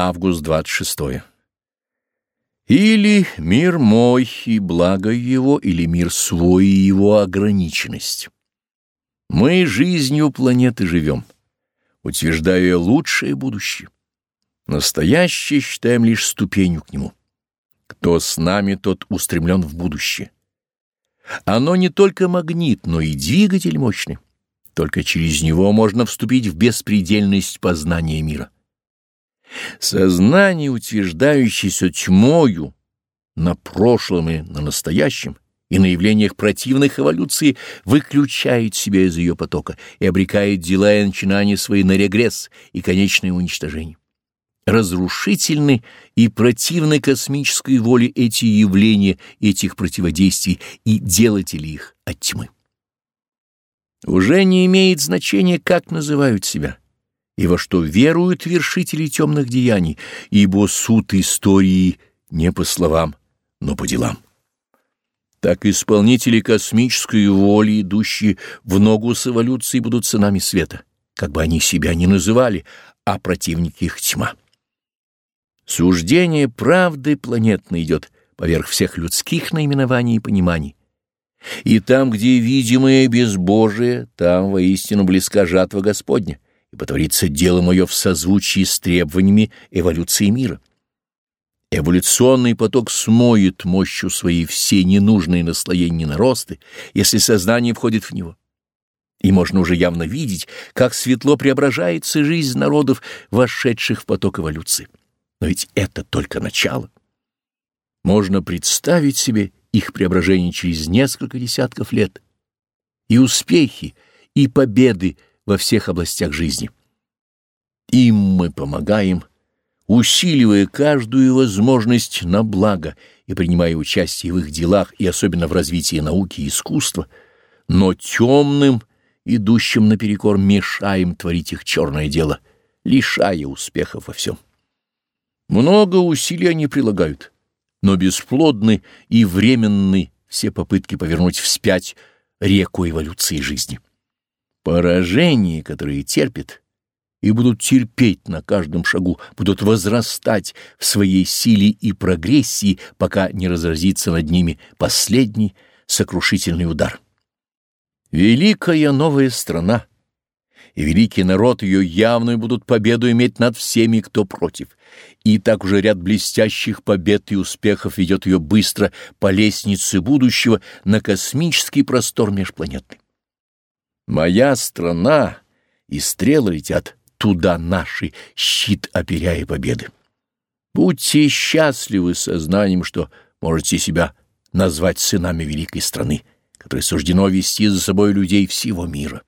Август 26. Или мир мой и благо его, или мир свой и его ограниченность. Мы жизнью планеты живем, утверждая лучшее будущее. Настоящее считаем лишь ступенью к нему. Кто с нами, тот устремлен в будущее. Оно не только магнит, но и двигатель мощный. Только через него можно вступить в беспредельность познания мира. Сознание, утверждающееся тьмою на прошлом и на настоящем, и на явлениях противных эволюции, выключает себя из ее потока и обрекает дела и начинания свои на регресс и конечное уничтожение. Разрушительны и противны космической воле эти явления этих противодействий и делатели их от тьмы. Уже не имеет значения, как называют себя и во что веруют вершители темных деяний, ибо суд истории не по словам, но по делам. Так исполнители космической воли, идущие в ногу с эволюцией, будут сынами света, как бы они себя ни называли, а противники их тьма. Суждение правды планетно идет поверх всех людских наименований и пониманий. И там, где видимое безбожие, там воистину близка жатва Господня и потворится дело мое в созвучии с требованиями эволюции мира. Эволюционный поток смоет мощью своей все ненужные наслоения наросты, если сознание входит в него. И можно уже явно видеть, как светло преображается жизнь народов, вошедших в поток эволюции. Но ведь это только начало. Можно представить себе их преображение через несколько десятков лет. И успехи, и победы — во всех областях жизни. Им мы помогаем, усиливая каждую возможность на благо и принимая участие в их делах и особенно в развитии науки и искусства, но темным, идущим наперекор, мешаем творить их черное дело, лишая успехов во всем. Много усилий они прилагают, но бесплодны и временны все попытки повернуть вспять реку эволюции жизни. Поражения, которые терпят и будут терпеть на каждом шагу, будут возрастать в своей силе и прогрессии, пока не разразится над ними последний сокрушительный удар. Великая новая страна, и великий народ ее явную будут победу иметь над всеми, кто против. И так уже ряд блестящих побед и успехов ведет ее быстро по лестнице будущего на космический простор межпланетный. Моя страна, и стрелы летят туда наши, щит оперяя победы. Будьте счастливы сознанием, что можете себя назвать сынами великой страны, которой суждено вести за собой людей всего мира.